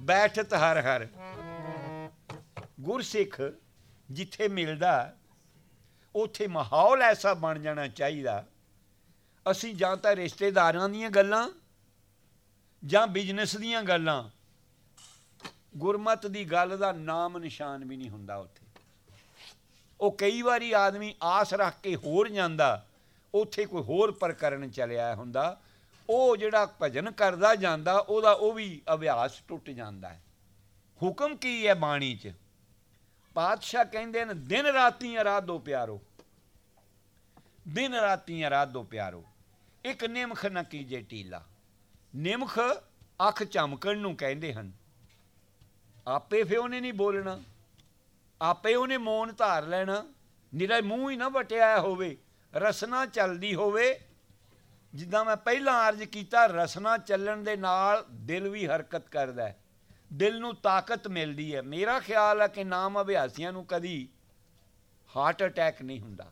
ਬੈਠਤ ਹਰ ਹਰ। ਗੁਰਸਿੱਖ ਜਿੱਥੇ ਮਿਲਦਾ, ਉਥੇ ਮਾਹੌਲ ਐਸਾ ਬਣ ਜਾਣਾ ਚਾਹੀਦਾ। ਅਸੀਂ ਜਾਂ ਤਾਂ ਰਿਸ਼ਤੇਦਾਰਾਂ ਦੀਆਂ ਗੱਲਾਂ ਜਾਂ ਬਿਜ਼ਨਸ ਦੀਆਂ ਗੱਲਾਂ। ਗੁਰਮਤ ਦੀ ਗੱਲ ਦਾ ਨਾਮ ਨਿਸ਼ਾਨ ਵੀ ਨਹੀਂ ਹੁੰਦਾ ਉੱਥੇ। ਉਹ ਕਈ ਵਾਰੀ ਆਦਮੀ ਆਸ ਰੱਖ ਕੇ ਹੋਰ ਜਾਂਦਾ, ਉੱਥੇ ਕੋਈ ਹੋਰ ਪ੍ਰਕਰਨ ਚਲਿਆ ਹੁੰਦਾ। ਉਹ ਜਿਹੜਾ ਭਜਨ ਕਰਦਾ ਜਾਂਦਾ, ਉਹਦਾ ਉਹ ਵੀ ਅਭਿਆਸ ਟੁੱਟ ਜਾਂਦਾ ਹੈ। ਹੁਕਮ ਕੀ ਹੈ ਬਾਣੀ 'ਚ? ਪਾਤਸ਼ਾਹ ਕਹਿੰਦੇ ਨੇ, ਦਿਨ ਰਾਤੀ ਅਰਾਧੋ ਪਿਆਰੋ। ਦਿਨ ਰਾਤੀ ਅਰਾਧੋ ਪਿਆਰੋ। ਇੱਕ ਨਿਮਖ ਨਾ ਕੀਜੇ ਟੀਲਾ। ਨਿਮਖ ਅੱਖ ਚਮਕਣ ਨੂੰ ਕਹਿੰਦੇ ਹਨ। ਆਪੇ ਫੇ ਉਹਨੇ ਨਹੀਂ ਬੋਲਣਾ। ਆਪੇ ਉਹਨੇ ਮੌਨ ਧਾਰ ਲੈਣਾ। ਨਿਰਾ ਮੂੰਹ ਹੀ ਨਾ ਵਟਿਆ ਹੋਵੇ। ਰਸਨਾ ਚੱਲਦੀ ਹੋਵੇ। ਜਿੱਦਾਂ ਮੈਂ ਪਹਿਲਾਂ ਅਰਜ਼ ਕੀਤਾ, ਰਸਨਾ ਚੱਲਣ ਦੇ ਨਾਲ ਦਿਲ ਵੀ ਹਰਕਤ ਕਰਦਾ ਹੈ। ਦਿਲ ਨੂੰ ਤਾਕਤ ਮਿਲਦੀ ਹੈ। ਮੇਰਾ ਖਿਆਲ ਹੈ ਕਿ ਨਾਮ ਅਭਿਆਸੀਆਂ ਨੂੰ ਕਦੀ ਹਾਰਟ ਅਟੈਕ ਨਹੀਂ ਹੁੰਦਾ,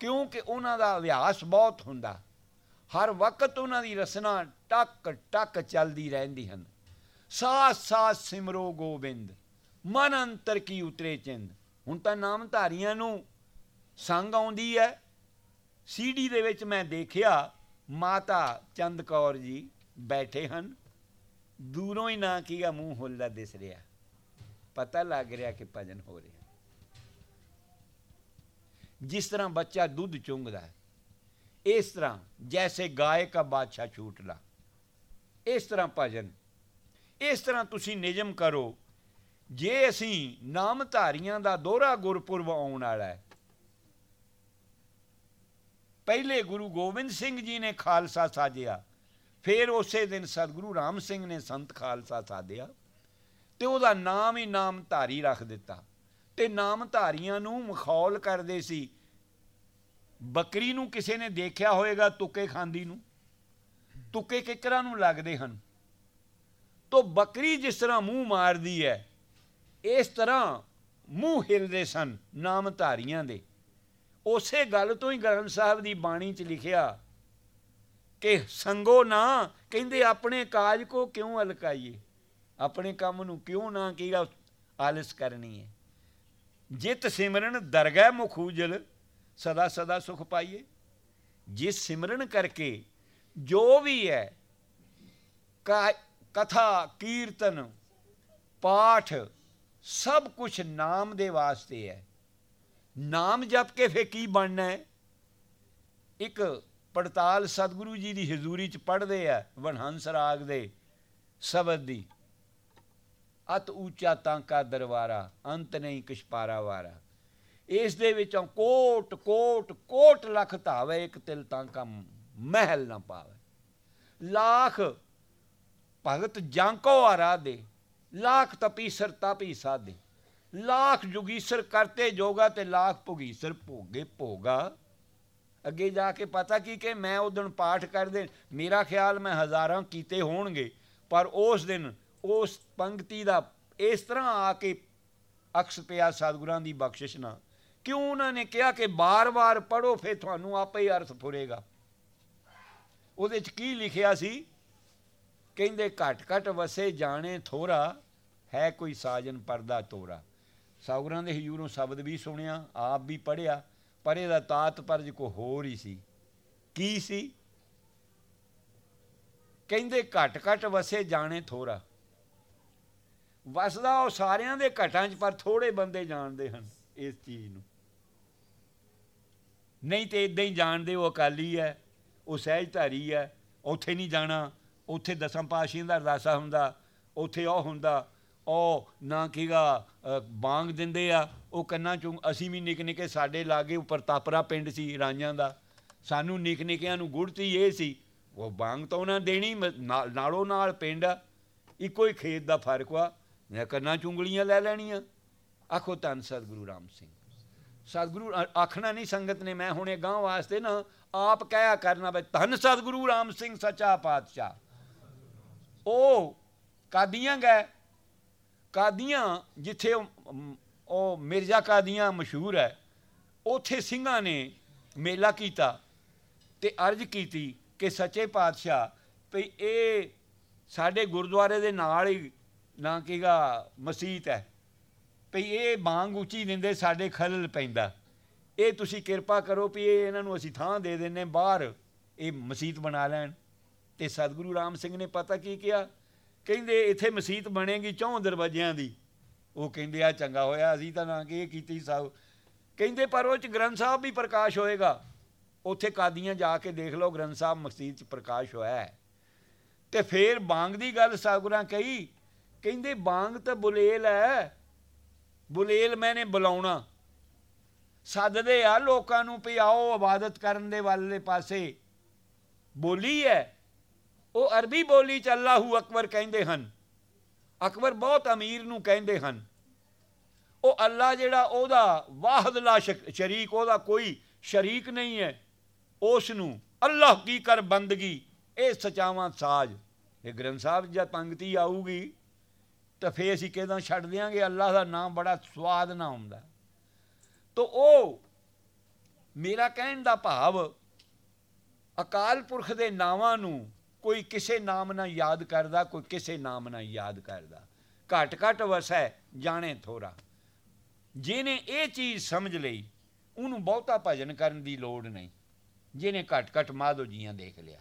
ਕਿਉਂਕਿ ਉਹਨਾਂ ਦਾ ਅਭਿਆਸ ਬਹੁਤ ਹੁੰਦਾ। ਹਰ ਵਕਤ ਉਹਨਾਂ ਦੀ ਰਸਨਾ ਟਕ ਟਕ ਚੱਲਦੀ ਰਹਿੰਦੀ ਹਨ। ਸਾਥ ਸਾਥ ਸਿਮਰੋ ਗੋਬਿੰਦ, ਮਨ ਅੰਤਰ ਕੀ ਉਤਰੇ ਚਿੰਦ। ਹੁਣ ਤਾਂ ਨਾਮਧਾਰੀਆਂ ਨੂੰ ਸੰਗ ਆਉਂਦੀ ਹੈ। ਸੀਡੀ ਦੇ ਵਿੱਚ ਮੈਂ ਦੇਖਿਆ ਮਾਤਾ ਚੰਦ ਕੌਰ ਜੀ ਬੈਠੇ ਹਨ। ਦੂਰੋਂ ਹੀ ਨਾ ਕੀਗਾ ਮੂੰਹ ਹੁੱਲਦਾ ਦਿਸ ਰਿਹਾ। ਪਤਾ ਲੱਗ ਰਿਹਾ ਕਿ ਭਜਨ ਹੋ ਰਿਹਾ। ਜਿਸ ਤਰ੍ਹਾਂ ਬੱਚਾ ਦੁੱਧ ਚੁੰਗਦਾ ਹੈ, ਇਸ ਤਰ੍ਹਾਂ ਜੈਸੇ ਗਾਏ ਕਾ ਬਾਦਸ਼ਾਹ ਛੂਟਲਾ ਇਸ ਤਰ੍ਹਾਂ ਭਜਨ। ਇਸ ਤਰ੍ਹਾਂ ਤੁਸੀਂ ਨਿਯਮ ਕਰੋ, ਜੇ ਅਸੀਂ ਨਾਮਧਾਰੀਆਂ ਦਾ ਦੋਹਰਾ ਗੁਰਪੁਰਬ ਆਉਣ ਵਾਲਾ ਹੈ ਪਹਿਲੇ ਗੁਰੂ ਗੋਬਿੰਦ ਸਿੰਘ ਜੀ ਨੇ ਖਾਲਸਾ ਸਾਜਿਆ, ਫਿਰ ਉਸੇ ਦਿਨ ਸਤਿਗੁਰੂ ਰਾਮ ਸਿੰਘ ਨੇ ਸੰਤ ਖਾਲਸਾ ਸਾਧਿਆ ਤੇ ਉਹਦਾ ਨਾਮ ਹੀ ਨਾਮਧਾਰੀ ਰੱਖ ਦਿੱਤਾ। ਤੇ ਨਾਮਧਾਰੀਆਂ ਨੂੰ ਮਖੌਲ ਕਰਦੇ ਸੀ, ਬੱਕਰੀ ਨੂੰ ਕਿਸੇ ਨੇ ਦੇਖਿਆ ਹੋਵੇਗਾ ਤੁੱਕੇ ਖਾਂਦੀ ਨੂੰ? ਤੁੱਕੇ ਕਿਕਰਾਂ ਨੂੰ ਲੱਗਦੇ ਹਨ। ਤੋ ਬੱਕਰੀ ਜਿਸ ਤਰ੍ਹਾਂ ਮੂੰਹ ਮਾਰਦੀ ਹੈ, ਇਸ ਤਰ੍ਹਾਂ ਮੂੰਹ ਹਿਲਦੇ ਸਨ ਨਾਮਧਾਰੀਆਂ ਦੇ। ਉਸੇ ਗੱਲ ਤੋਂ ਹੀ ਗ੍ਰੰਥ ਸਾਹਿਬ ਦੀ ਬਾਣੀ 'ਚ ਲਿਖਿਆ ਕਿ ਸੰਗੋ ਨਾ ਕਹਿੰਦੇ ਆਪਣੇ ਕਾਜ ਕੋ ਕਿਉਂ ਅਲਕਾਈਏ? ਆਪਣੇ ਕੰਮ ਨੂੰ ਕਿਉਂ ਨਾ ਕੀਗਾ ਆਲਸ ਕਰਨੀ ਹੈ ਜਿਤ ਸਿਮਰਨ ਦਰਗਹਿ ਮੁਖੂਜਲ ਸਦਾ ਸਦਾ ਸੁਖ ਪਾਈਏ। ਜਿਸ ਸਿਮਰਨ ਕਰਕੇ ਜੋ ਵੀ ਹੈ ਕਥਾ, ਕੀਰਤਨ, ਪਾਠ ਸਭ ਕੁਝ ਨਾਮ ਦੇ ਵਾਸਤੇ ਹੈ। ਨਾਮ ਜਪ ਕੇ ਫੇ ਕੀ ਬਣਨਾ ਹੈ? ਇੱਕ ਪੜਤਾਲ ਸਤਿਗੁਰੂ ਜੀ ਦੀ ਹਜ਼ੂਰੀ ਚ ਪੜਦੇ ਆ ਵਨਹੰਸ ਰਾਗ ਦੇ ਸ਼ਬਦ ਦੀ। ਅਤ ਉੱਚਾ ਤਾਂ ਕਾ ਦਰਵਾਰਾ, ਅੰਤ ਨਹੀਂ ਕਿਛ ਪਾਰਾ ਇਸ ਦੇ ਵਿੱਚੋਂ ਕੋਟ ਕੋਟ ਕੋਟ ਲੱਖ ਧਾਵੇ, ਇੱਕ ਤਿਲ ਤਾਂ ਕਾ ਮਹਿਲ ਨਾ ਪਾਵੇ। ਲੱਖ ਭਗਤ ਜਾਂਕੋ ਆਰਾਦੇ ਲੱਖ ਤਪੀਸਰ ਤਾਪੀ ਸਾਦੇ ਲਾਖ ਜੁਗੀਸਰ ਕਰਤੇ ਜੋਗਾ ਤੇ ਲਾਖ ਭੁਗੀਸਰ ਭੋਗੇ ਭੋਗਾ ਅੱਗੇ ਜਾ ਕੇ ਪਤਾ ਕੀ ਕਿ ਮੈਂ ਉਹ ਦਿਨ ਪਾਠ ਕਰਦੇ ਮੇਰਾ ਖਿਆਲ ਮੈਂ ਹਜ਼ਾਰਾਂ ਕੀਤੇ ਹੋਣਗੇ ਪਰ ਉਸ ਦਿਨ ਉਸ ਪੰਕਤੀ ਦਾ ਇਸ ਤਰ੍ਹਾਂ ਆ ਕੇ ਅਕਸ ਪਿਆ ਸਤਿਗੁਰਾਂ ਦੀ ਬਖਸ਼ਿਸ਼ ਨਾਲ ਕਿਉਂ ਉਹਨਾਂ ਨੇ ਕਿਹਾ ਕਿ ਬਾਰ-ਬਾਰ ਪੜੋ ਫੇ ਤੁਹਾਨੂੰ ਆਪੇ ਹੀ ਅਰਥ ਫੁਰੇਗਾ ਉਹਦੇ 'ਚ ਕੀ ਲਿਖਿਆ ਸੀ ਕਹਿੰਦੇ ਘਟ ਘਟ ਵਸੇ ਜਾਣੇ ਥੋਰਾ ਹੈ ਕੋਈ ਸਾਜਨ ਪਰਦਾ ਤੋਰਾ ਸਤਿਗੁਰਾਂ ਦੇ ਹਜ਼ੂਰੋਂ ਸ਼ਬਦ ਵੀ ਸੁਣਿਆ, ਆਪ ਵੀ ਪੜਿਆ ਪਰ ਇਹਦਾ ਤਾਤਪਰਜ ਕੋ ਹੋਰ ਹੀ ਸੀ। ਕੀ ਸੀ? ਕਹਿੰਦੇ ਘਟ ਘਟ ਵਸੇ ਜਾਣੇ ਥੋੜਾ ਵਸਦਾ ਉਹ ਸਾਰਿਆਂ ਦੇ ਘਟਾਂ 'ਚ, ਪਰ ਥੋੜੇ ਬੰਦੇ ਜਾਣਦੇ ਹਨ ਇਸ ਚੀਜ਼ ਨੂੰ। ਨਹੀਂ ਤੇ ਇਦਾਂ ਹੀ ਜਾਣਦੇ ਉਹ ਅਕਾਲੀ ਹੈ, ਉਹ ਸਹਿਜਧਾਰੀ ਹੈ, ਉੱਥੇ ਨਹੀਂ ਜਾਣਾ, ਉੱਥੇ ਦਸਾਂ ਪਾਸ਼ੀਆਂ ਦਾ ਅਰਦਾਸਾ ਹੁੰਦਾ, ਉੱਥੇ ਉਹ ਹੁੰਦਾ ਉਹ ਨਾ ਕੀਗਾ ਬਾਂਗ ਦਿੰਦੇ ਆ, ਉਹ ਕੰਨਾਂ ਚੋਂ ਅਸੀਂ ਵੀ ਨਿਕ ਨਿਕੇ ਸਾਡੇ ਲਾਗੇ ਉੱਪਰ ਤਾਪਰਾ ਪਿੰਡ ਸੀ ਰਾਂਝਾਂ ਦਾ। ਸਾਨੂੰ ਨਿਕ ਨਿਕਿਆਂ ਨੂੰ ਗੁੜਤੀ ਇਹ ਸੀ, ਉਹ ਬਾਂਗ ਤਾਂ ਉਹਨਾਂ ਦੇਣੀ ਨਾਲੋਂ, ਨਾਲ ਪਿੰਡ ਇੱਕੋ ਹੀ ਖੇਤ ਦਾ ਫ਼ਰਕ ਵਾ। ਮੈਂ ਕੰਨਾਂ ਚੁੰਗਲੀਆਂ ਲੈ ਲੈਣੀਆਂ। ਆਖੋ ਧੰਨ ਸਤਿਗੁਰੂ ਰਾਮ ਸਿੰਘ। ਸਤਿਗੁਰੂ ਆਖਣਾ ਨਹੀਂ ਸੰਗਤ ਨੇ, ਮੈਂ ਹੁਣੇ ਗਾਂ ਵਾਸਤੇ ਨਾ ਆਪ ਕਹਿਆ ਕਰਨਾ ਬਈ ਧੰਨ ਸਤਿਗੁਰੂ ਰਾਮ ਸਿੰਘ ਸੱਚਾ ਪਾਤਸ਼ਾਹ। ਉਹ ਕਾਦੀਆਂ ਗਏ? ਕਾਦੀਆਂ ਜਿੱਥੇ ਉਹ ਮਿਰਜ਼ਾ ਕਾਦੀਆਂ ਮਸ਼ਹੂਰ ਹੈ, ਉਥੇ ਸਿੰਘਾਂ ਨੇ ਮੇਲਾ ਕੀਤਾ ਤੇ ਅਰਜ਼ ਕੀਤੀ ਕਿ ਸੱਚੇ ਪਾਤਸ਼ਾਹ ਭਈ ਇਹ ਸਾਡੇ ਗੁਰਦੁਆਰੇ ਦੇ ਨਾਲ ਹੀ ਨਾ ਕੀਗਾ ਮਸਜਿਦ ਹੈ, ਭਈ ਇਹ ਬਾਂਗ ਉੱਚੀ ਦਿੰਦੇ ਸਾਡੇ ਖਲਲ ਪੈਂਦਾ। ਇਹ ਤੁਸੀਂ ਕਿਰਪਾ ਕਰੋ ਵੀ ਇਹ ਇਹਨਾਂ ਨੂੰ ਅਸੀਂ ਥਾਂ ਦੇ ਦਿੰਨੇ ਬਾਹਰ, ਇਹ ਮਸਜਿਦ ਬਣਾ ਲੈਣ। ਤੇ ਸਤਿਗੁਰੂ ਰਾਮ ਸਿੰਘ ਨੇ ਪਤਾ ਕੀ ਕਿਹਾ? ਕਹਿੰਦੇ ਇੱਥੇ ਮਸਜਿਦ ਬਣੇਗੀ ਚੌਂ ਦਰਵਾਜ਼ਿਆਂ ਦੀ। ਉਹ ਕਹਿੰਦੇ ਆ ਚੰਗਾ ਹੋਇਆ, ਅਸੀਂ ਤਾਂ ਨਾ ਕਿ ਇਹ ਕੀਤੀ ਸਭ। ਕਹਿੰਦੇ, ਪਰ ਉਹ ਚ ਗ੍ਰੰਥ ਸਾਹਿਬ ਵੀ ਪ੍ਰਕਾਸ਼ ਹੋਏਗਾ। ਉੱਥੇ ਕਾਦੀਆਂ ਜਾ ਕੇ ਦੇਖ ਲਓ, ਗ੍ਰੰਥ ਸਾਹਿਬ ਮਸਜਿਦ ਚ ਪ੍ਰਕਾਸ਼ ਹੋਇਆ ਹੈ। ਤੇ ਫੇਰ ਬਾਂਗ ਦੀ ਗੱਲ ਸਾਗੁਰਾਂ ਕਹੀ, ਕਹਿੰਦੇ, ਬਾਂਗ ਤਾਂ ਬੁਲੇਲ ਹੈ। ਬੁਲੇਲ ਮੈਨੇ ਬੁਲਾਉਣਾ। ਸੱਦਦੇ ਆ ਲੋਕਾਂ ਨੂੰ ਵੀ ਆਓ, ਇਬਾਦਤ ਕਰਨ ਦੇ ਵਾਲੇ ਪਾਸੇ। ਬੋਲੀ ਹੈ। ਉਹ ਅਰਬੀ ਬੋਲੀ ਚ ਅੱਲਾਹੂ ਅਕਬਰ ਕਹਿੰਦੇ ਹਨ। ਅਕਬਰ ਬਹੁਤ ਅਮੀਰ ਨੂੰ ਕਹਿੰਦੇ ਹਨ। ਉਹ ਅੱਲਾ ਜਿਹੜਾ ਉਹਦਾ ਵਾਹਦ ਲਾ ਸ਼ਕ- ਸ਼ਰੀਕ, ਉਹਦਾ ਕੋਈ ਸ਼ਰੀਕ ਨਹੀਂ ਹੈ। ਉਸ ਨੂੰ ਅੱਲਾਹ ਕੀ ਕਰ ਬੰਦਗੀ, ਇਹ ਸਚਾਵਾਂ ਸਾਜ। ਇਹ ਗ੍ਰੰਥ ਸਾਹਿਬ ਜਦ ਪੰਗਤੀ ਆਊਗੀ, ਤਾਂ ਫੇਰ ਅਸੀਂ ਕਿਦਾਂ ਛੱਡ ਦਿਆਂਗੇ? ਅੱਲਾਹ ਦਾ ਨਾਮ ਬੜਾ ਸਵਾਦ ਨਾ ਹੁੰਦਾ। ਤੋ ਉਹ ਮੇਰਾ ਕਹਿਣ ਦਾ ਭਾਵ ਅਕਾਲ ਪੁਰਖ ਦੇ ਨਾਵਾਂ ਨੂੰ ਕੋਈ ਕਿਸੇ ਨਾਮ ਨਾਲ ਯਾਦ ਕਰਦਾ, ਕੋਈ ਕਿਸੇ ਨਾਮ ਨਾਲ ਯਾਦ ਕਰਦਾ। ਘਟ ਘਟ ਵਸੈ ਜਾਣੇ ਥੋੜਾ ਜਿਹਨੇ ਇਹ ਚੀਜ਼ ਸਮਝ ਲਈ, ਉਹਨੂੰ ਬਹੁਤਾ ਭਜਨ ਕਰਨ ਦੀ ਲੋੜ ਨਹੀਂ। ਜਿਹਨੇ ਘਟ ਘਟ ਮਾਧੋ ਜੀਆਂ ਦੇਖ ਲਿਆ।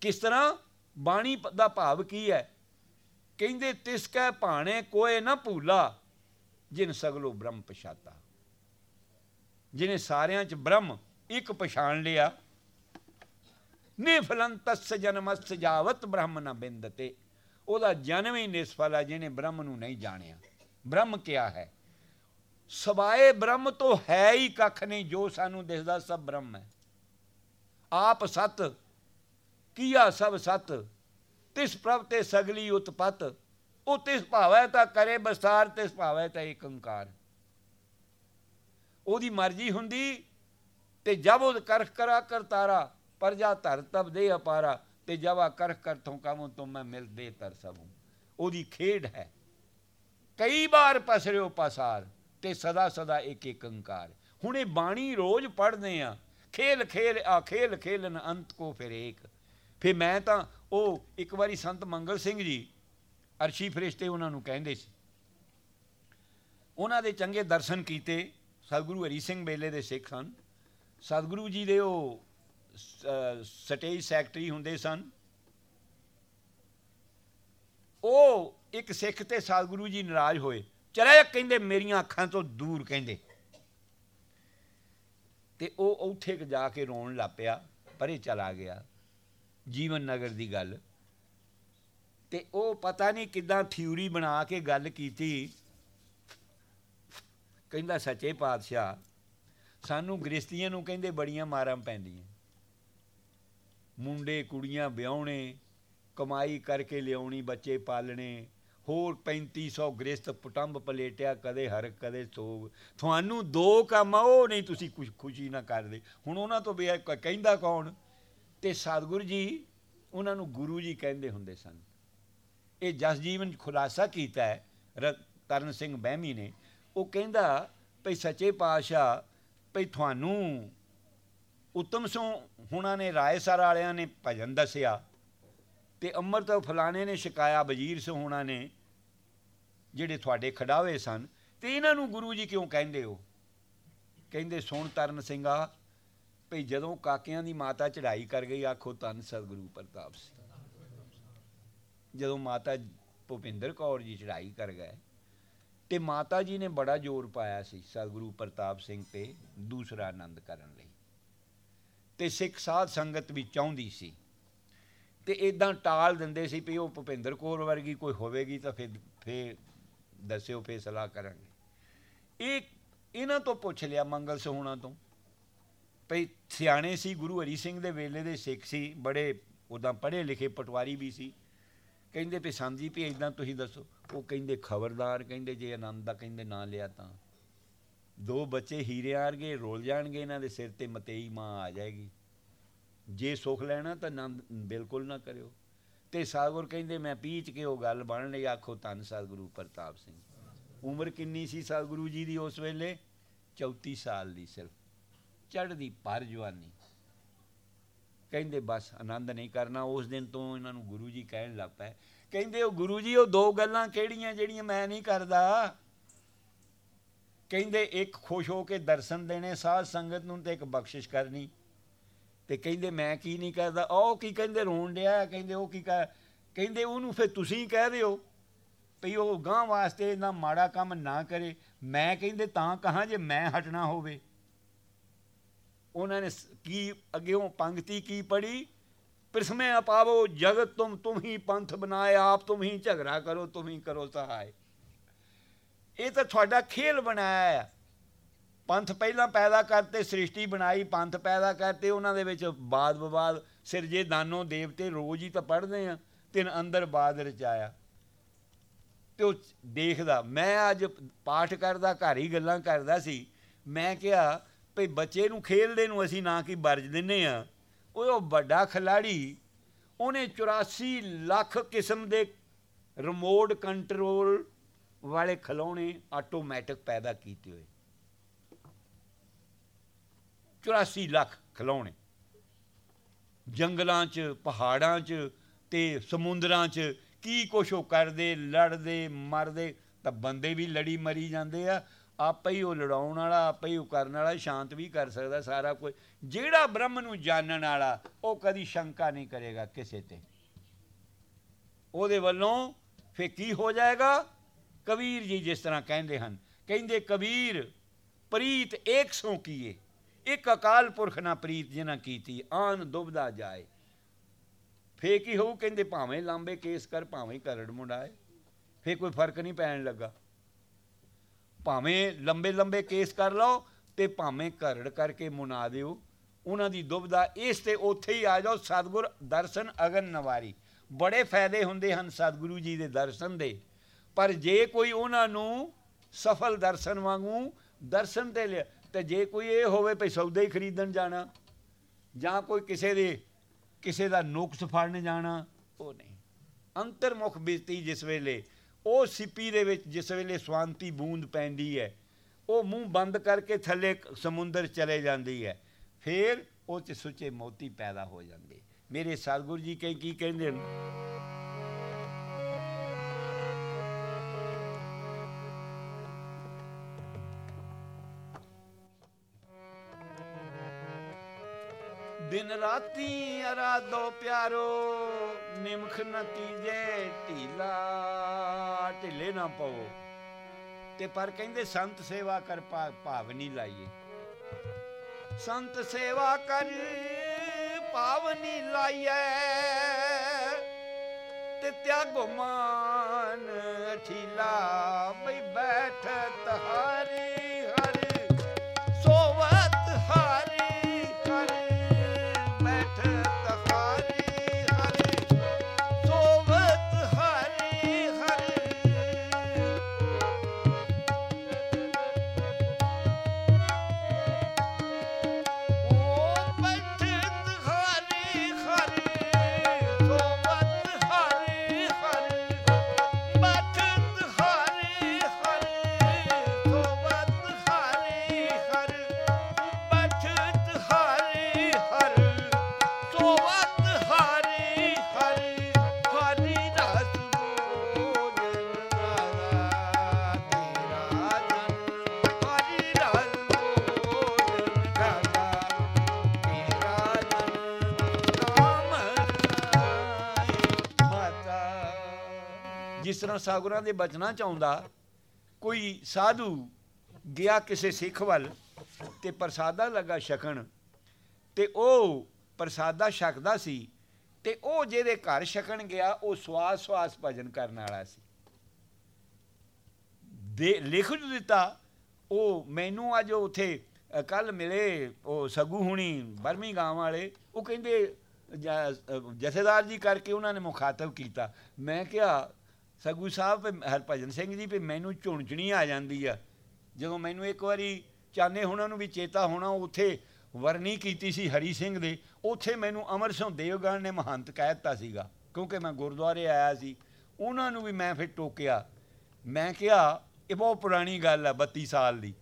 ਕਿਸ ਤਰ੍ਹਾਂ? ਬਾਣੀ ਦਾ ਭਾਵ ਕੀ ਹੈ? ਕਹਿੰਦੇ, ਤਿਸ ਕੈ ਭਾਣੇ ਕੋਏ ਨਾ ਭੂਲਾ, ਜਿਨ ਸਗਲੋ ਬ੍ਰਹਮ ਪਛਾਤਾ। ਜਿਹਨੇ ਸਾਰਿਆਂ ਚ ਬ੍ਰਹਮ ਇੱਕ ਪਛਾਣ ਲਿਆ ਨਿਫਲੰ ਤਸ ਜਨਮਸ ਜਾਵਤ ਬ੍ਰਹਮ ਨ ਬਿੰਦਤੇ। ਉਹਦਾ ਜਨਮ ਹੀ ਨਿਸਫਲ ਹੈ ਜਿਹਨੇ ਬ੍ਰਹਮ ਨੂੰ ਨਹੀਂ ਜਾਣਿਆ। ਬ੍ਰਹਮ ਕਿਆ ਹੈ? ਸਵਾਏ ਬ੍ਰਹਮ ਤੋਂ ਹੈ ਹੀ ਕੱਖ ਨਹੀਂ, ਜੋ ਸਾਨੂੰ ਦਿਸਦਾ ਸਭ ਬ੍ਰਹਮ ਹੈ। ਆਪ ਸਤ, ਕੀਆ ਸਭ ਸਤ? ਤਿਸ ਪ੍ਰਭ ਤੇ ਸਗਲੀ ਉਤਪਤ। ਉਹ ਤਿਸ ਭਾਵੈ ਤਾਂ ਕਰੇ ਬਸਾਰ, ਤਿਸ ਭਾਵੈ ਤਾਂ ਏਕ ਓੰਕਾਰ। ਉਹਦੀ ਮਰਜ਼ੀ ਹੁੰਦੀ ਤੇ ਜਬ ਉਹ ਕਰਖ ਕਰਾ ਕਰਤਾਰਾ ਪਰਜਾ ਧਰ ਤਬ ਦੇ ਅਪਾਰਾ, ਤੇ ਜਵਾ ਕਰਖ ਕਰ ਤੋਂ ਕਾਮੋਂ ਤੋਂ ਮੈਂ ਮਿਲ ਦੇ ਤਰ ਸਭੂ। ਉਹਦੀ ਖੇਡ ਹੈ। ਕਈ ਵਾਰ ਪਸਰਿਓ ਪਸਾਰ, ਤੇ ਸਦਾ ਸਦਾ ਇੱਕ ਇੱਕ ਓੰਕਾਰ ਹੁਣ ਇਹ ਬਾਣੀ ਰੋਜ਼ ਪੜ੍ਹਦੇ ਆ। ਖੇਲ ਖੇਲ, ਆ ਖੇਲ ਖੇਲਨ ਅੰਤ ਕੋ ਫਿਰ ਏਕ। ਫਿਰ ਮੈਂ ਤਾਂ ਉਹ ਇੱਕ ਵਾਰੀ ਸੰਤ ਮੰਗਲ ਸਿੰਘ ਜੀ, ਅਰਸ਼ੀ ਫਰਿਸ਼ਤੇ ਉਹਨਾਂ ਨੂੰ ਕਹਿੰਦੇ ਸੀ। ਉਹਨਾਂ ਦੇ ਚੰਗੇ ਦਰਸ਼ਨ ਕੀਤੇ। ਸਤਿਗੁਰੂ ਹਰੀ ਸਿੰਘ ਮੇਲੇ ਦੇ ਸਿੱਖ ਹਨ ਸਤਿਗੁਰੂ ਜੀ ਦੇ ਉਹ ਸਟੇਜ ਸੈਕਟਰੀ ਹੁੰਦੇ ਸਨ। ਉਹ ਇੱਕ ਸਿੱਖ ਤੇ ਸਤਿਗੁਰੂ ਜੀ ਨਾਰਾਜ਼ ਹੋਏ। ਚਲੇ ਕਹਿੰਦੇ, ਮੇਰੀਆਂ ਅੱਖਾਂ ਤੋਂ ਦੂਰ, ਕਹਿੰਦੇ। ਤੇ ਉਹ ਉੱਥੇ ਜਾ ਕੇ ਰੋਣ ਲੱਗ ਪਿਆ, ਪਰੇ ਚਲਾ ਗਿਆ, ਜੀਵਨ ਨਗਰ ਦੀ ਗੱਲ। ਤੇ ਉਹ ਪਤਾ ਨਹੀਂ ਕਿਦਾਂ ਥਿਊਰੀ ਬਣਾ ਕੇ ਗੱਲ ਕੀਤੀ। ਕਹਿੰਦਾ, ਸੱਚੇ ਪਾਤਸ਼ਾਹ, ਸਾਨੂੰ ਗ੍ਰਸਤੀਆਂ ਨੂੰ ਕਹਿੰਦੇ ਬੜੀਆਂ ਮਾਰਾਂ ਪੈਂਦੀਆਂ। ਮੁੰਡੇ ਕੁੜੀਆਂ ਵਿਆਹੁਣੇ, ਕਮਾਈ ਕਰਕੇ ਲਿਆਉਣੀ, ਬੱਚੇ ਪਾਲਣੇ, ਹੋਰ 3500 ਗ੍ਰਸਤ ਪਟੰਬ ਪਲੇਟਿਆ, ਕਦੇ ਹਰ, ਕਦੇ ਸੋਗ। ਤੁਹਾਨੂੰ ਦੋ ਕੰਮ ਆ, ਉਹ ਨਹੀਂ ਤੁਸੀਂ ਕੁਝ ਖੁਸ਼ੀ ਨਾ ਕਰਦੇ। ਹੁਣ ਉਹਨਾਂ ਤੋਂ ਵੀ ਕਹਿੰਦਾ ਕੌਣ? ਤੇ ਸਤਿਗੁਰੂ ਜੀ ਉਹਨਾਂ ਨੂੰ ਗੁਰੂ ਜੀ ਕਹਿੰਦੇ ਹੁੰਦੇ ਸਨ। ਇਹ ਜਸ ਜੀਵਨ ਖੁਲਾਸਾ ਕੀਤਾ ਹੈ, ਰ- ਤਰਨ ਸਿੰਘ ਬਹਿਮੀ ਨੇ। ਉਹ ਕਹਿੰਦਾ, ਭਈ ਸੱਚੇ ਪਾਤਸ਼ਾਹ, ਭਈ ਤੁਹਾਨੂੰ ਉਤਮ ਸੋ ਹੁਣਾਂ ਨੇ ਰਾਏਸਰ ਵਾਲਿਆਂ ਨੇ ਭਜਨ ਦੱਸਿਆ ਤੇ ਅੰਮ੍ਰਿਤ ਫਲਾਣੇ ਨੇ ਸ਼ਿਕਾਇਆ ਵਜ਼ੀਰ ਸੋ ਹੁਣਾਂ ਨੇ ਜਿਹੜੇ ਤੁਹਾਡੇ ਖੜਾਵੇ ਸਨ, ਤੇ ਇਹਨਾਂ ਨੂੰ ਗੁਰੂ ਜੀ ਕਿਉਂ ਕਹਿੰਦੇ ਹੋ? ਕਹਿੰਦੇ, ਸੁਣ ਤਰਨ ਸਿੰਘਾ, ਭਈ ਜਦੋਂ ਕਾਕਿਆਂ ਦੀ ਮਾਤਾ ਚੜ੍ਹਾਈ ਕਰ ਗਈ, ਆਖੋ ਤਨ ਸਤਿਗੁਰੂ ਪ੍ਰਤਾਪ ਸਿੰਘ। ਜਦੋਂ ਮਾਤਾ ਭੁਪਿੰਦਰ ਕੌਰ ਜੀ ਚੜ੍ਹਾਈ ਕਰ ਗਏ, ਤੇ ਮਾਤਾ ਜੀ ਨੇ ਬੜਾ ਜ਼ੋਰ ਪਾਇਆ ਸੀ ਸਤਿਗੁਰੂ ਪ੍ਰਤਾਪ ਸਿੰਘ ਤੇ ਦੂਸਰਾ ਆਨੰਦ ਕਰਨ ਲਈ। ਤੇ ਸਿੱਖ ਸਾਧ ਸੰਗਤ ਵੀ ਚਾਹੁੰਦੀ ਸੀ। ਤੇ ਇਦਾਂ ਟਾਲ ਦਿੰਦੇ ਸੀ ਵੀ ਉਹ ਭੁਪਿੰਦਰ ਕੌਰ ਵਰਗੀ ਕੋਈ ਹੋਵੇਗੀ ਤਾਂ ਫਿਰ ਫਿਰ ਦੱਸਿਓ, ਫਿਰ ਸਲਾਹ ਕਰਾਂਗੇ। ਇਹ, ਇਹਨਾਂ ਤੋਂ ਪੁੱਛ ਲਿਆ ਮੰਗਲ ਸੋਹਣਾ ਤੋਂ। ਭਈ ਸਿਆਣੇ ਸੀ, ਗੁਰੂ ਹਰੀ ਸਿੰਘ ਦੇ ਵੇਲੇ ਦੇ ਸਿੱਖ ਸੀ, ਬੜੇ ਉਦਾਂ ਪੜ੍ਹੇ ਲਿਖੇ ਪਟਵਾਰੀ ਵੀ ਸੀ। ਕਹਿੰਦੇ ਵੀ ਸਾਂਝੀ ਵੀ ਇਦਾਂ ਤੁਸੀਂ ਦੱਸੋ। ਉਹ ਕਹਿੰਦੇ ਖਬਰਦਾਰ, ਕਹਿੰਦੇ ਜੇ ਆਨੰਦ ਦਾ ਕਹਿੰਦੇ ਨਾਂ ਲਿਆ ਤਾਂ। ਦੋ ਬੱਚੇ ਹੀਰੇ ਆਰਗੇ ਰੋਲ ਜਾਣਗੇ ਇਹਨਾਂ ਦੇ ਸਿਰ ਤੇ, ਮਤੇਈ ਮਾਂ ਆ ਜਾਏਗੀ। ਜੇ ਸੁਖ ਲੈਣਾ ਤਾਂ ਆਨੰਦ ਬਿਲਕੁਲ ਨਾ ਕਰਿਓ। ਤੇ ਸਾਗੁਰ ਕਹਿੰਦੇ, ਮੈਂ ਪੀਚ ਕੇ ਉਹ ਗੱਲ ਬਣ ਲਈ, ਆਖੋ ਧੰਨ ਸਤਿਗੁਰੂ ਪ੍ਰਤਾਪ ਸਿੰਘ। ਉਮਰ ਕਿੰਨੀ ਸੀ ਸਤਿਗੁਰੂ ਜੀ ਦੀ ਉਸ ਵੇਲੇ? 34 ਸਾਲ ਦੀ ਸਿਰਫ। ਚੜ੍ਹਦੀ ਪਰ ਜਵਾਨੀ। ਕਹਿੰਦੇ, ਬਸ, ਆਨੰਦ ਨਹੀਂ ਕਰਨਾ। ਉਸ ਦਿਨ ਤੋਂ ਇਹਨਾਂ ਨੂੰ ਗੁਰੂ ਜੀ ਕਹਿਣ ਲੱਗ ਪਏ। ਕਹਿੰਦੇ, ਉਹ ਗੁਰੂ ਜੀ, ਉਹ ਦੋ ਗੱਲਾਂ ਕਿਹੜੀਆਂ, ਜਿਹੜੀਆਂ ਮੈਂ ਨਹੀਂ ਕਰਦਾ? ਕਹਿੰਦੇ ਇੱਕ ਖੁਸ਼ ਹੋ ਕੇ ਦਰਸ਼ਨ ਦੇਣੇ, ਸਾਧ ਸੰਗਤ ਨੂੰ ਤੇ ਇੱਕ ਬਖਸ਼ਿਸ਼ ਕਰਨੀ। ਤੇ ਕਹਿੰਦੇ ਮੈਂ ਕੀ ਨਹੀਂ ਕਰਦਾ? ਉਹ ਕੀ ਕਹਿੰਦੇ, ਰੋਣ ਡਿਆ, ਕਹਿੰਦੇ ਉਹ ਕੀ ਕਰ, ਕਹਿੰਦੇ ਉਹਨੂੰ ਫਿਰ ਤੁਸੀਂ ਕਹਿ ਦਿਓ ਭਈ ਉਹ ਗਾਂ ਵਾਸਤੇ ਇੰਨਾ ਮਾੜਾ ਕੰਮ ਨਾ ਕਰੇ। ਮੈਂ ਕਹਿੰਦੇ ਤਾਂ ਕਹਾਂ ਜੇ ਮੈਂ ਹਟਣਾ ਹੋਵੇ। ਉਹਨਾਂ ਨੇ ਸ- ਕੀ ਅੱਗੇੋਂ ਪੰਕਤੀ ਕੀ ਪੜੀ ਪ੍ਰਿਸਮੇ ਅਪਾਵੋ, ਜਗਤ ਤੁਮ ਤੁਮ ਹੀ ਪੰਥ ਬਣਾਏ, ਆਪ ਤੁਮ ਹੀ ਝਗੜਾ ਕਰੋ, ਤੁਮ ਹੀ ਕਰੋ ਸਹਾਇ ਇਹ ਤਾਂ ਤੁਹਾਡਾ ਖੇਲ ਬਣਾਇਆ ਹੈ ਪੰਥ ਪਹਿਲਾਂ ਪੈਦਾ ਕਰਤੇ, ਸ੍ਰਿਸ਼ਟੀ ਬਣਾਈ, ਪੰਥ ਪੈਦਾ ਕਰਤੇ, ਉਹਨਾਂ ਦੇ ਵਿੱਚ ਬਾਦ ਵਿਵਾਦ ਸਿਰਜੇ ਦਾਨੋ ਦੇਵਤੇ ਰੋਜ਼ ਹੀ ਤਾਂ ਪੜ੍ਹਦੇ ਆ, ਤਿੰਨ ਅੰਦਰ ਬਾਦ ਰਚਾਇਆ। ਤੇ ਉਹ ਦੇਖਦਾ, ਮੈਂ ਅੱਜ ਪਾਠ ਕਰਦਾ, ਘਰ ਹੀ ਗੱਲਾਂ ਕਰਦਾ ਸੀ। ਮੈਂ ਕਿਹਾ, ਭਈ ਬੱਚੇ ਨੂੰ ਖੇਲਦੇ ਨੂੰ ਅਸੀਂ ਨਾ ਕਿ ਵਰਜ ਦਿੰਨੇ ਆ। ਉਹ ਵੱਡਾ ਖਿਲਾੜੀ, ਉਹਨੇ 84 ਲੱਖ ਕਿਸਮ ਦੇ ਰਿਮੋਟ ਕੰਟਰੋਲ ਵਾਲੇ ਖਿਲੌਣੇ ਆਟੋਮੈਟਿਕ ਪੈਦਾ ਕੀਤੇ ਹੋਏ। 84 ਲੱਖ ਖਿਲੌਣੇ। ਜੰਗਲਾਂ 'ਚ, ਪਹਾੜਾਂ 'ਚ ਤੇ ਸਮੁੰਦਰਾਂ 'ਚ ਕੀ ਕੁਛ ਉਹ ਕਰਦੇ, ਲੜਦੇ, ਮਰਦੇ, ਤਾਂ ਬੰਦੇ ਵੀ ਲੜੀ ਮਰੀ ਜਾਂਦੇ ਆ। ਆਪੇ ਹੀ ਉਹ ਲੜਾਉਣ ਵਾਲਾ, ਆਪੇ ਹੀ ਉਹ ਕਰਨ ਵਾਲਾ, ਸ਼ਾਂਤ ਵੀ ਕਰ ਸਕਦਾ ਸਾਰਾ ਕੁਝ। ਜਿਹੜਾ ਬ੍ਰਹਮ ਨੂੰ ਜਾਣਨ ਵਾਲਾ, ਉਹ ਕਦੀ ਸ਼ੰਕਾ ਨਹੀਂ ਕਰੇਗਾ ਕਿਸੇ ਤੇ। ਉਹਦੇ ਵੱਲੋਂ ਫੇ ਕੀ ਹੋ ਜਾਏਗਾ? ਕਬੀਰ ਜੀ ਜਿਸ ਤਰ੍ਹਾਂ ਕਹਿੰਦੇ ਹਨ, ਕਹਿੰਦੇ ਕਬੀਰ, ਪ੍ਰੀਤ ਏਕ ਸੋ ਕੀਏ, ਇੱਕ ਅਕਾਲ ਪੁਰਖ ਨਾਲ ਪ੍ਰੀਤ ਜਿਨਾ ਕੀਤੀ, ਆਨ ਦੁਬਦਾ ਜਾਏ। ਫੇ ਕੀ ਹੋਊ, ਕਹਿੰਦੇ ਭਾਵੇਂ ਲਾਂਬੇ ਕੇਸ ਕਰ, ਭਾਵੇਂ ਕਰੜ ਮੁੰਡਾਏ ਫੇ ਕੋਈ ਫ਼ਰਕ ਨਹੀਂ ਪੈਣ ਲੱਗਾ। ਭਾਵੇਂ ਲੰਬੇ ਲੰਬੇ ਕੇਸ ਕਰ ਲਓ ਤੇ ਭਾਵੇਂ ਕਰੜ ਕਰਕੇ ਮੁਨਾ ਦਿਓ, ਉਹਨਾਂ ਦੀ ਦੁਬਦਾ ਇਸ ਤੇ ਉੱਥੇ ਹੀ ਆ ਜਾਓ, ਸਤਿਗੁਰ ਦਰਸ਼ਨ ਅਗਨ ਨਵਾਰੀ। ਬੜੇ ਫਾਇਦੇ ਹੁੰਦੇ ਹਨ ਸਤਿਗੁਰੂ ਜੀ ਦੇ ਦਰਸ਼ਨ ਦੇ। ਪਰ ਜੇ ਕੋਈ ਉਹਨਾਂ ਨੂੰ ਸਫਲ ਦਰਸ਼ਨ ਵਾਂਗੂ ਦਰਸ਼ਨ ਤੇ ਲਿਆ, ਤੇ ਜੇ ਕੋਈ ਇਹ ਹੋਵੇ ਭਈ ਸੌਦਾ ਹੀ ਖਰੀਦਣ ਜਾਣਾ, ਜਾਂ ਕੋਈ ਕਿਸੇ ਦੇ, ਕਿਸੇ ਦਾ ਨੁਕਸ ਫੜਨ ਜਾਣਾ, ਉਹ ਨਹੀਂ। ਅੰਤਰਮੁਖ ਬਿਰਤੀ ਜਿਸ ਵੇਲੇ, ਉਹ ਸਿੱਪੀ ਦੇ ਵਿੱਚ ਜਿਸ ਵੇਲੇ ਸਵਾਂਤੀ ਬੂੰਦ ਪੈਂਦੀ ਹੈ, ਉਹ ਮੂੰਹ ਬੰਦ ਕਰਕੇ ਥੱਲੇ ਸਮੁੰਦਰ ਚਲੇ ਜਾਂਦੀ ਹੈ, ਫਿਰ ਉਹ ਚ ਸੁੱਚੇ ਮੋਤੀ ਪੈਦਾ ਹੋ ਜਾਂਦੇ। ਮੇਰੇ ਸਤਿਗੁਰੂ ਜੀ ਕਈ ਕੀ ਕਹਿੰਦੇ ਨੇ ਦਿਨ ਰਾਤੀ ਅਰਾਦੋ ਪਿਆਰੋ, ਨਿਮਖ ਨਤੀਜੇ ਢੀਲਾ। ਢਿੱਲੇ ਨਾ ਪਵੋ। ਤੇ ਪਰ ਕਹਿੰਦੇ ਸੰਤ ਸੇਵਾ ਕਰ ਭਾ- ਭਾਵ ਨਹੀਂ ਲਾਈਏ। ਸੰਤ ਸੇਵਾ ਕਰ ਭਾਵ ਨਹੀਂ ਲਾਈਏ। ਤੇ ਤਿਆਗੋ ਮਾਨ ਠੀਲਾ ਬਈ ਬੈਠ ਤਹਾਰੀ ਤਰ੍ਹਾਂ ਸਾਗੁਰਾਂ ਦੇ ਬਚਨਾਂ ਚ ਆਉਂਦਾ, ਕੋਈ ਸਾਧੂ ਗਿਆ ਕਿਸੇ ਸਿੱਖ ਵੱਲ ਤੇ ਪ੍ਰਸਾਦਾ ਲੱਗਾ ਛਕਣ, ਤੇ ਉਹ ਪ੍ਰਸਾਦਾ ਛਕਦਾ ਸੀ ਤੇ ਉਹ ਜਿਹਦੇ ਘਰ ਛਕਣ ਗਿਆ, ਉਹ ਸਵਾਸ ਸਵਾਸ ਭਜਨ ਕਰਨ ਵਾਲਾ ਸੀ। ਦੇ, ਲਿਖ ਜੋ ਦਿੱਤਾ, ਉਹ ਮੈਨੂੰ ਅੱਜ ਉਥੇ ਕੱਲ ਮਿਲੇ ਉਹ ਸਗੂ ਹੁਣੀ ਬਰਮੀ ਗਾਂ ਵਾਲੇ, ਉਹ ਕਹਿੰਦੇ ਜਥੇਦਾਰ ਜੀ ਕਰਕੇ ਉਹਨਾਂ ਨੇ ਮੁਖਾਤਬ ਕੀਤਾ। ਮੈਂ ਕਿਹਾ ਸਗੂ ਸਾਹਿਬ ਵੀ ਹਰਭਜਨ ਸਿੰਘ ਜੀ ਵੀ ਮੈਨੂੰ ਝੁਣਝਣੀ ਆ ਜਾਂਦੀ ਆ। ਜਦੋਂ ਮੈਨੂੰ ਇੱਕ ਵਾਰੀ ਚਾਨੇ ਹੁਣਾਂ ਨੂੰ ਵੀ ਚੇਤਾ ਹੋਣਾ, ਉੱਥੇ ਵਰਨੀ ਕੀਤੀ ਸੀ ਹਰੀ ਸਿੰਘ ਦੇ, ਉੱਥੇ ਮੈਨੂੰ ਅਮਰ ਸਿੰਘ ਦੇਵਗਨ ਨੇ ਮਹੰਤ ਕਹਿ ਦਿੱਤਾ ਸੀਗਾ, ਕਿਉਂਕਿ ਮੈਂ ਗੁਰਦੁਆਰੇ ਆਇਆ ਸੀ। ਉਹਨਾਂ ਨੂੰ ਵੀ ਮੈਂ ਫਿਰ ਟੋਕਿਆ। ਮੈਂ ਕਿਹਾ, ਇਹ ਬਹੁਤ ਪੁਰਾਣੀ ਗੱਲ ਆ 32 ਸਾਲ ਦੀ।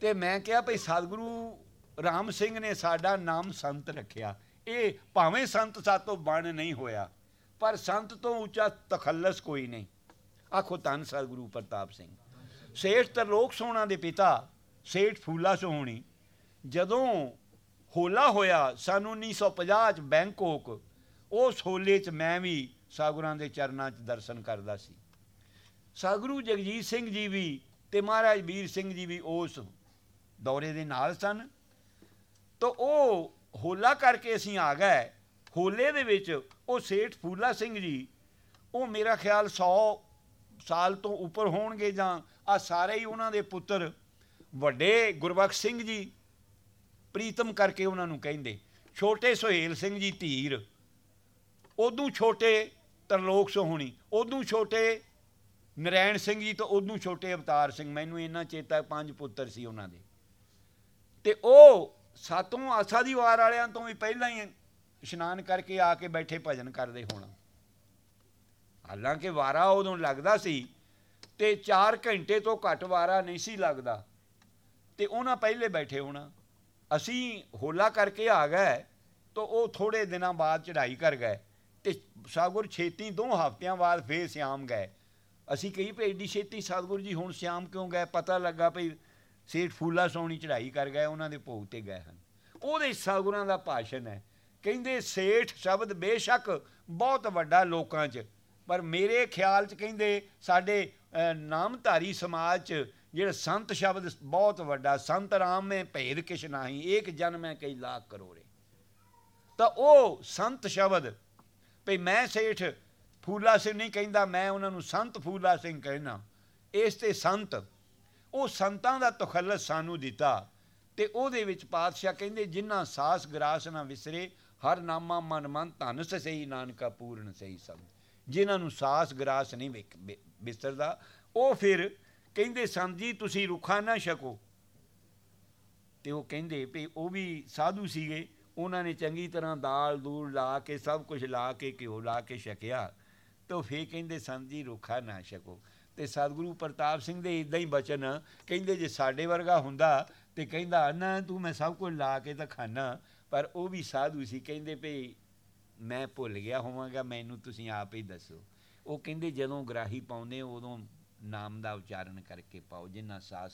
ਤੇ ਮੈਂ ਕਿਹਾ, ਭਈ ਸਤਿਗੁਰੂ ਰਾਮ ਸਿੰਘ ਨੇ ਸਾਡਾ ਨਾਮ ਸੰਤ ਰੱਖਿਆ। ਇਹ ਭਾਵੇਂ ਸੰਤ ਸਾਤੋਂ ਬਣ ਨਹੀਂ ਹੋਇਆ। ਪਰ ਸੰਤ ਤੋਂ ਉੱਚਾ ਤਖੱਲਸ ਕੋਈ ਨਹੀਂ। ਆਖੋ ਧੰਨ ਸਤਿਗੁਰੂ ਪ੍ਰਤਾਪ ਸਿੰਘ। ਸੇਠ ਤਰਲੋਕ ਸੋਹਣਾ ਦੇ ਪਿਤਾ, ਸੇਠ ਫੂਲਾ ਸੋਹਣੀ। ਜਦੋਂ ਹੋਲਾ ਹੋਇਆ, ਸਨ 1950 ਚ ਬੈਂਕੋਕ ਉਸ ਹੋਲੇ ਚ ਮੈਂ ਵੀ ਸਾਗੁਰਾਂ ਦੇ ਚਰਨਾਂ 'ਚ ਦਰਸ਼ਨ ਕਰਦਾ ਸੀ। ਸਾਗੁਰੂ ਜਗਜੀਤ ਸਿੰਘ ਜੀ ਵੀ ਤੇ ਮਹਾਰਾਜ ਵੀਰ ਸਿੰਘ ਜੀ ਵੀ ਉਸ ਦੌਰੇ ਦੇ ਨਾਲ ਸਨ। ਤਾਂ ਉਹ ਹੋਲਾ ਕਰਕੇ ਅਸੀਂ ਆ ਗਏ। ਹੋਲੇ ਦੇ ਵਿੱਚ ਉਹ ਸੇਠ ਫੂਲਾ ਸਿੰਘ ਜੀ, ਉਹ ਮੇਰਾ ਖਿਆਲ 100 ਸਾਲ ਤੋਂ ਉੱਪਰ ਹੋਣਗੇ ਜਾਂ ਆ ਸਾਰੇ ਹੀ ਉਹਨਾਂ ਦੇ ਪੁੱਤਰ ਵੱਡੇ ਗੁਰਬਖਸ਼ ਸਿੰਘ ਜੀ, ਪ੍ਰੀਤਮ ਕਰਕੇ ਉਹਨਾਂ ਨੂੰ ਕਹਿੰਦੇ। ਛੋਟੇ ਸੁਹੇਲ ਸਿੰਘ ਜੀ ਧੀਰ ਉਦੋਂ ਛੋਟੇ ਤਰਲੋਕ ਸੋਹਣੀ ਉਦੋਂ ਛੋਟੇ ਨਰੈਣ ਸਿੰਘ ਜੀ ਤੋਂ ਉਦੋਂ ਛੋਟੇ ਅਵਤਾਰ ਸਿੰਘ, ਮੈਨੂੰ ਇੰਨਾ ਚੇਤਾ ਪੰਜ ਪੁੱਤਰ ਸੀ ਉਹਨਾਂ ਦੇ। ਤੇ ਉਹ ਸਾਤੋਂ ਆਸਾ ਦੀ ਵਾਰ ਵਾਲਿਆਂ ਤੋਂ ਵੀ ਪਹਿਲਾਂ ਹੀ ਇਸ਼ਨਾਨ ਕਰਕੇ ਆ ਕੇ ਬੈਠੇ ਭਜਨ ਕਰਦੇ ਹੋਣਾ। ਹਾਲਾਂਕਿ ਵਾਰਾ ਉਦੋਂ ਲੱਗਦਾ ਸੀ ਤੇ 4 ਘੰਟੇ ਤੋਂ ਘੱਟ ਵਾਰਾ ਨਹੀਂ ਸੀ ਲੱਗਦਾ। ਤੇ ਉਹਨਾਂ ਪਹਿਲੇ ਬੈਠੇ ਹੋਣਾ। ਅਸੀਂ ਹੋਲਾ ਕਰਕੇ ਆ ਗਏ ਤਾਂ ਉਹ ਥੋੜੇ ਦਿਨਾਂ ਬਾਅਦ ਚੜ੍ਹਾਈ ਕਰ ਗਏ ਤੇ ਸਾਗੁਰ ਛੇਤੀ ਦੋ ਹਫ਼ਤਿਆਂ ਬਾਅਦ ਫੇਰ ਸਿਆਮ ਗਏ। ਅਸੀਂ ਕਹੀ ਭਈ ਏਡੀ ਛੇਤੀ ਸਤਿਗੁਰੂ ਜੀ ਹੁਣ ਸਿਆਮ ਕਿਉਂ ਗਏ? ਪਤਾ ਲੱਗਾ ਭਈ ਸੇਠ ਫੂਲਾ ਸੋਣੀ ਚੜ੍ਹਾਈ ਕਰ ਗਏ, ਉਹਨਾਂ ਦੇ ਭੋਗ ਤੇ ਗਏ ਹਨ। ਉਹਦੇ ਸਤਿਗੁਰਾਂ ਦਾ ਭਾਸ਼ਣ ਹੈ। ਕਹਿੰਦੇ ਸੇਠ ਸ਼ਬਦ ਬੇਸ਼ੱਕ ਬਹੁਤ ਵੱਡਾ ਲੋਕਾਂ 'ਚ। ਪਰ ਮੇਰੇ ਖਿਆਲ 'ਚ ਕਹਿੰਦੇ ਸਾਡੇ ਨਾਮਧਾਰੀ ਸਮਾਜ 'ਚ ਜਿਹੜਾ ਸੰਤ ਸ਼ਬਦ ਬਹੁਤ ਵੱਡਾ, ਸੰਤ ਰਾਮ ਮੈਂ ਭੇਦ ਕਿਛ ਨਹੀਂ, ਏਕ ਜਨ ਮੈਂ ਕਈ ਲੱਖ ਕਰੋੜੇ। ਤਾਂ ਉਹ ਸੰਤ ਸ਼ਬਦ, ਭਈ ਮੈਂ ਸੇਠ ਫੂਲਾ ਸਿੰਘ ਨਹੀਂ ਕਹਿੰਦਾ, ਮੈਂ ਉਹਨਾਂ ਨੂੰ ਸੰਤ ਫੂਲਾ ਸਿੰਘ ਕਹਿਣਾ ਇਸ ਤੇ ਸੰਤ, ਉਹ ਸੰਤਾਂ ਦਾ ਤਖੱਲਸ ਸਾਨੂੰ ਦਿੱਤਾ ਤੇ ਉਹਦੇ ਵਿੱਚ ਪਾਤਸ਼ਾਹ ਕਹਿੰਦੇ ਜਿਨ੍ਹਾਂ ਸਾਸ ਗਰਾਸ ਨਾ ਵਿਸਰੇ ਹਰ ਨਾਮਾ ਮਨ ਮਨ ਧਨ ਸਹੀ ਨਾਨਕਾ ਪੂਰਨ ਸਹੀ ਸਭ। ਜਿਨ੍ਹਾਂ ਨੂੰ ਸਾਸ ਗਰਾਸ ਨਹੀਂ ਵਿਕ- ਵਿਸਰਦਾ, ਉਹ ਫਿਰ ਕਹਿੰਦੇ, ਸੰਤ ਜੀ, ਤੁਸੀਂ ਰੁੱਖਾ ਨਾ ਛਕੋ। ਤੇ ਉਹ ਕਹਿੰਦੇ ਵੀ ਉਹ ਵੀ ਸਾਧੂ ਸੀਗੇ, ਉਹਨਾਂ ਨੇ ਚੰਗੀ ਤਰ੍ਹਾਂ ਦਾਲ ਦੂਲ ਲਾ ਕੇ, ਸਭ ਕੁਝ ਲਾ ਕੇ, ਘਿਓ ਲਾ ਕੇ ਛਕਿਆ। ਤਾਂ ਫੇਰ ਕਹਿੰਦੇ, ਸੰਤ ਜੀ, ਰੁੱਖਾ ਨਾ ਛਕੋ। ਤੇ ਸਤਿਗੁਰੂ ਪ੍ਰਤਾਪ ਸਿੰਘ ਦੇ ਇਦਾਂ ਹੀ ਬਚਨ ਕਹਿੰਦੇ, ਜੇ ਸਾਡੇ ਵਰਗਾ ਹੁੰਦਾ ਤੇ ਕਹਿੰਦਾ, ਨਾ ਤੂੰ ਮੈਂ ਸਭ ਕੁਝ ਲਾ ਕੇ ਤਾਂ ਖਾਣਾ ਪਰ ਉਹ ਵੀ ਸਾਧੂ ਸੀ, ਕਹਿੰਦੇ ਭਈ ਮੈਂ ਭੁੱਲ ਗਿਆ ਹੋਵਾਂਗਾ, ਮੈਨੂੰ ਤੁਸੀਂ ਆਪ ਹੀ ਦੱਸੋ। ਉਹ ਕਹਿੰਦੇ ਜਦੋਂ ਗਰਾਹੀ ਪਾਉਂਦੇ, ਉਦੋਂ ਨਾਮ ਦਾ ਉਚਾਰਨ ਕਰਕੇ ਪਾਓ, ਜਿੰਨਾ ਸਾਸ